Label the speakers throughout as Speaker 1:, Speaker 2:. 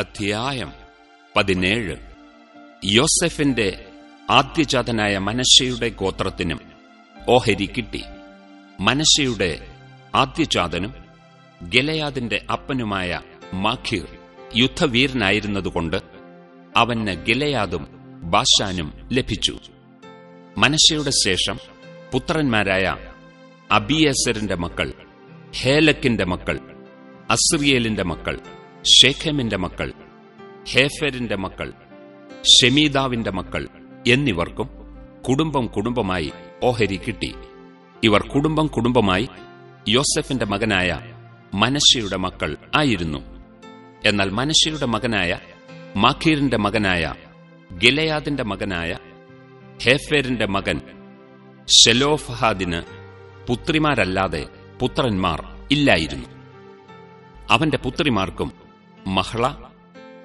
Speaker 1: അധ്യായം പതിനേഴ്. യോസെഫിന്റെ ആദ്യജാതനായ മനശയുടെ ഗോത്രത്തിനും ഓഹരി കിട്ടി. മനശയുടെ ആദ്യജാതനും ഗലയാദിന്റെ അപ്പനുമായ മാഖീർ യുദ്ധവീരനായിരുന്നതുകൊണ്ട് അവന് ഗലയാദും ബാഷാനും ലഭിച്ചു. മനശയുടെ ശേഷം പുത്രന്മാരായ അബിയസറിന്റെ മക്കൾ ഹേലക്കിന്റെ മക്കൾ അസ്രിയേലിന്റെ മക്കൾ ഷേഖമിന്റെ മക്കൾ ഹേഫരിന്റെ മക്കൾ ഷെമീദാവിന്റെ മക്കൾ എന്നിവർക്കും കുടുംബം കുടുംബമായി ഓഹരി കിട്ടി. ഇവർ കുടുംബം കുടുംബമായി യോസെഫിന്റെ മകനായ മനശ്ശയുടെ മക്കൾ ആയിരുന്നു. എന്നാൽ മനശ്ശയുടെ മകനായ മാഖീറിന്റെ മകനായ ഗിലയാദിന്റെ മകനായ ഹേഫേറിന്റെ മകൻ ഷെലോഫഹാദിന് പുത്രിമാരല്ലാതെ പുത്രന്മാർ ഇല്ലായിരുന്നു. അവന്റെ പുത്രിമാർക്കും മഹ്ള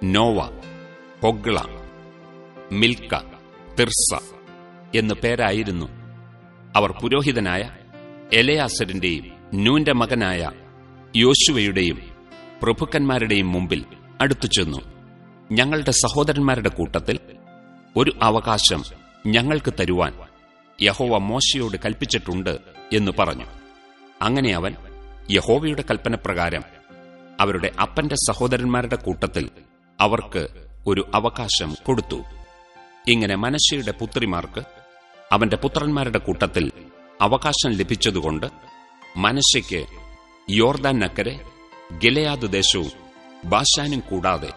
Speaker 1: നോവ ഹൊഗ്ള മിൽക്ക തിർസ എന്നു പേരായിരുന്നു. അവർ പുരോഹിതനായ എലയാസരിന്റെയും നൂന്റെ മകനായ യോശുവയുടെയും പ്രഭുക്കന്മാരുടെയും മുമ്പിൽ അടുത്തു ചെന്നു. ഞങ്ങളുടെ സഹോദരന്മാരുടെ കൂട്ടത്തിൽ ഒരു അവകാശം ഞങ്ങൾക്ക് തരുവാൻ യഹോവ മോശയോട് കൽപ്പിച്ചിട്ടുണ്ട് എന്ന് പറഞ്ഞു. അങ്ങനെ അവൻ യഹോവയുടെ കൽപ്പനപ്രകാരം അവരുടെ അപ്പന്റെ സഹോദരന്മാരുടെ കൂട്ടത്തിൽ അവർക്ക് ഒരു അവകാശം കൊടുത്തു. ഇങ്ങനെ മനശ്ശയുടെ പുത്രിമാർക്ക് അവന്റെ പുത്രന്മാരുടെ കൂട്ടത്തിൽ അവകാശം ലഭിച്ചതുകൊണ്ട് മനശ്ശയ്ക്ക് യോർദാൻ നക്കരെ ഗിലയാദ് ദേശവും ബാഷാനും കൂടാതെ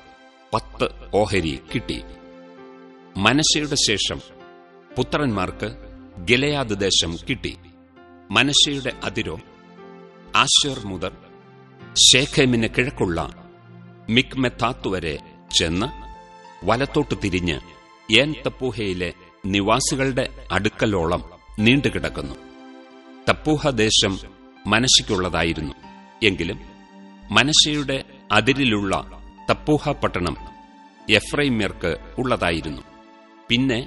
Speaker 1: പത്ത് ഓഹരി കിട്ടി. മനശ്ശയുടെ ശേഷം പുത്രന്മാർക്ക് ഗിലയാദ് ദേശം കിട്ടി. മനശ്ശയുടെ അതിരോ ആശേർ മുതൽ ഷേഖേമിന് കിഴക്കുള്ള മിക്മെത്താത്ത് വരെ ചെന്ന് വലത്തോട്ട് തിരിഞ്ഞ് ഏൻ തപ്പൂഹയിലെ നിവാസികളുടെ അടുക്കലോളം നീണ്ടുകിടക്കുന്നു. തപ്പൂഹ ദേശം മനശിക്കുള്ളതായിരുന്നു എങ്കിലും മനശയുടെ അതിരിലുള്ള തപ്പൂഹ പട്ടണം എഫ്രൈമ്യർക്ക് ഉള്ളതായിരുന്നു. പിന്നെ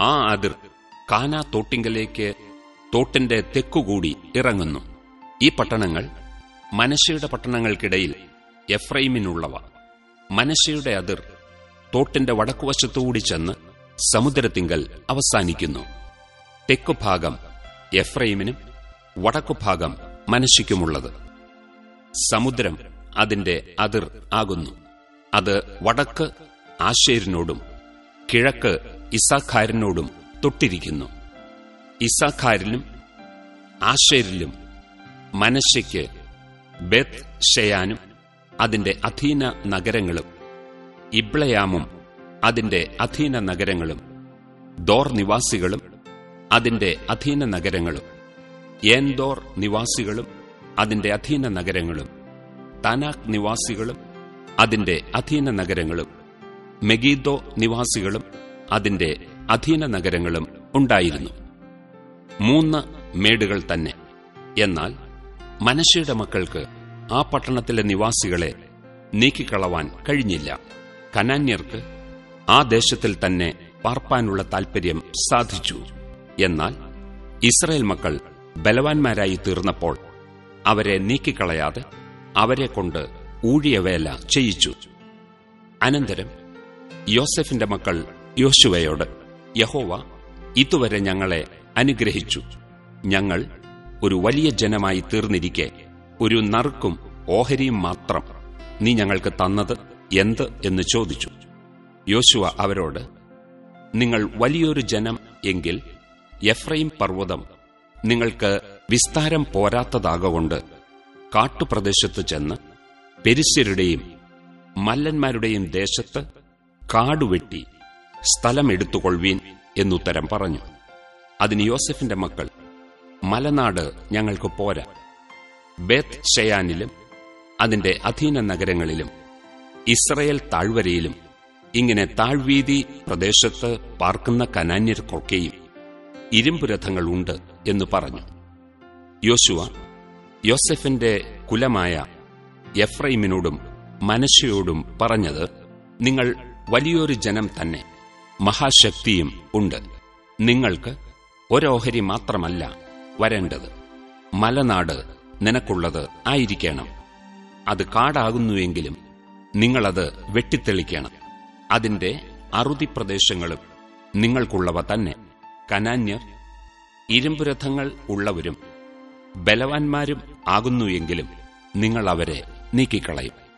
Speaker 1: ആ അതിർ കാനാ തോട്ടിങ്കലേക്ക് തോട്ടിന്റെ തെക്കുകൂടി ഇറങ്ങുന്നു. ഈ പട്ടണങ്ങൾ മനശയുടെ പട്ടണങ്ങൾക്കിടയിൽ എഫ്രൈമിനുള്ളവ മനശയുടെ അതിർ തോട്ടിന്റെ വടക്കുവശത്തുകൂടി ചെന്ന് സമുദ്രത്തിങ്കൽ അവസാനിക്കുന്നു. തെക്കുഭാഗം എഫ്രൈമിനും വടക്കുഭാഗം മനശിക്കുമുള്ളത് സമുദ്രം അതിന്റെ അതിർ ആകുന്നു. അത് വടക്ക് ആശേരിനോടും കിഴക്ക് ഇസാഖാരിനോടും തൊട്ടിരിക്കുന്നു. ഇസാഖാരിലും ആശേരിലും മനശയ്ക്ക് ബെത് ഷെയാനും അതിന്റെ അധീന നഗരങ്ങളും ഇബ്ലയാമും അതിന്റെ അധീന നഗരങ്ങളും ദോർ നിവാസികളും അതിന്റെ അധീന നഗരങ്ങളും ഏൻദോർ നിവാസികളും അതിന്റെ അധീന നഗരങ്ങളും തനാക് നിവാസികളും അതിന്റെ അധീന നഗരങ്ങളും മെഗീദോ നിവാസികളും അതിന്റെ അധീന നഗരങ്ങളും ഉണ്ടായിരുന്നു മൂന്ന് മേടുകൾ തന്നെ എന്നാൽ മനശയുടെ മക്കൾക്ക് ആ പട്ടണത്തിലെ നിവാസികളെ നീക്കിക്കളവാൻ കഴിഞ്ഞില്ല. കനാന്യർക്ക് ആ ദേശത്തിൽ തന്നെ പാർപ്പാനുള്ള താൽപര്യം സാധിച്ചു. എന്നാൽ ഇസ്രായേൽ മക്കൾ ബലവാന്മാരായി തീർന്നപ്പോൾ അവരെ നീക്കിക്കളയാതെ അവരെ കൊണ്ട് ഊഴിയവേല ചെയ്യിച്ചു. അനന്തരം യോസെഫിന്റെ മക്കൾ യോശുവയോട് യഹോവ ഇതുവരെ ഞങ്ങളെ അനുഗ്രഹിച്ചു. ഞങ്ങൾ ഒരു വലിയ ജനമായി തീർന്നിരിക്കെ ഒരു നറുക്കും ഓഹരിയും മാത്രം നീ ഞങ്ങൾക്ക് തന്നത് എന്ത് എന്ന് ചോദിച്ചു. യോശുവ അവരോട് നിങ്ങൾ വലിയൊരു ജനം എങ്കിൽ എഫ്രൈം പർവതം നിങ്ങൾക്ക് വിസ്താരം പോരാത്തതാകൊണ്ട് കാട്ടുപ്രദേശത്ത് ചെന്ന് പെരിസ്യരുടെയും മല്ലന്മാരുടെയും ദേശത്ത് കാടുവെട്ടി സ്ഥലമെടുത്തുകൊള്ളുവീൻ എന്നുത്തരം പറഞ്ഞു. അതിന് യോസഫിന്റെ മക്കൾ മലനാട് ഞങ്ങൾക്ക് പോരാ. ബേത്ത് ഷെയാനിലും അതിന്റെ അധീന നഗരങ്ങളിലും ഇസ്രയേൽ താഴ്വരയിലും ഇങ്ങനെ താഴ്വീതി പ്രദേശത്ത് പാർക്കുന്ന കനാന്യർക്കൊക്കെയും ഇരുമ്പുരഥങ്ങളുണ്ട് എന്ന് പറഞ്ഞു. യോശുവ യോസെഫിന്റെ കുലമായ എഫ്രൈമിനോടും മനശയോടും പറഞ്ഞത് നിങ്ങൾ വലിയൊരു ജനം തന്നെ മഹാശക്തിയും ഉണ്ട്. നിങ്ങൾക്ക് ഒരോഹരി മാത്രമല്ല വരേണ്ടത്. മലനാട് നിനക്കുള്ളത് ആയിരിക്കണം. അത് കാടാകുന്നുവെങ്കിലും നിങ്ങളത് വെട്ടിത്തെളിക്കണം. അതിന്റെ അറുതി പ്രദേശങ്ങളും നിങ്ങൾക്കുള്ളവ തന്നെ. കനാന്യർ ഇരുമ്പുരഥങ്ങൾ ഉള്ളവരും ബലവാന്മാരും ആകുന്നുവെങ്കിലും നിങ്ങൾ അവരെ നീക്കിക്കളയും.